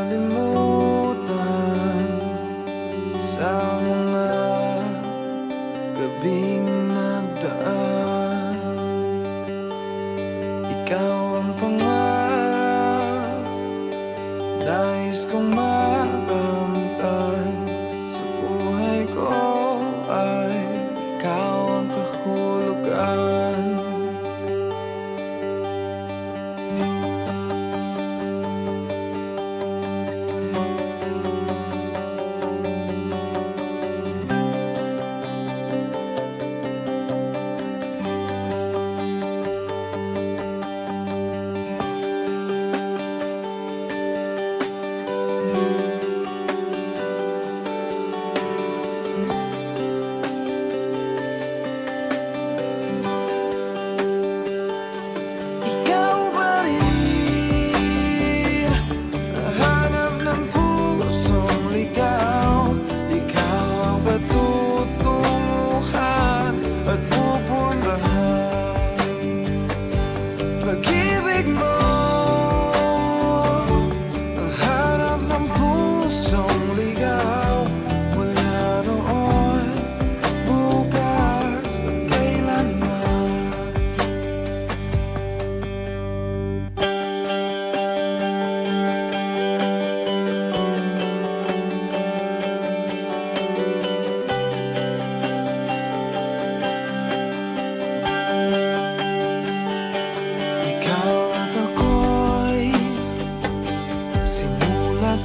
nakalimutan Sa mga gabing nagdaan. Ikaw ang pangarap Nais kong magdaan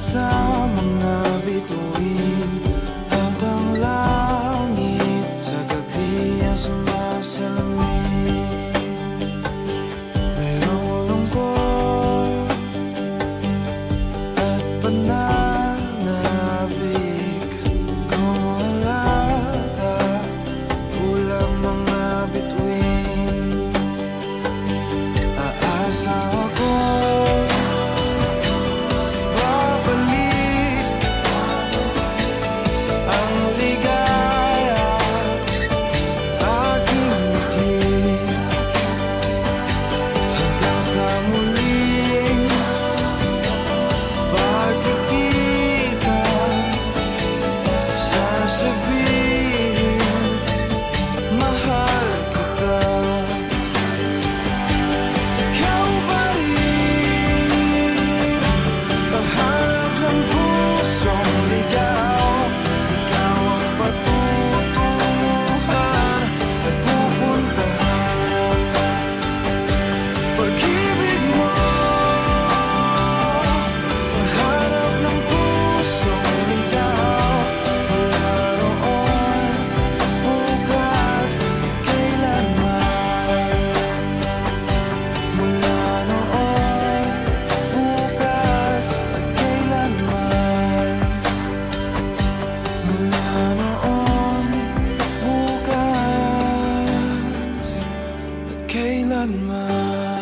sa mga bituin. My. mind.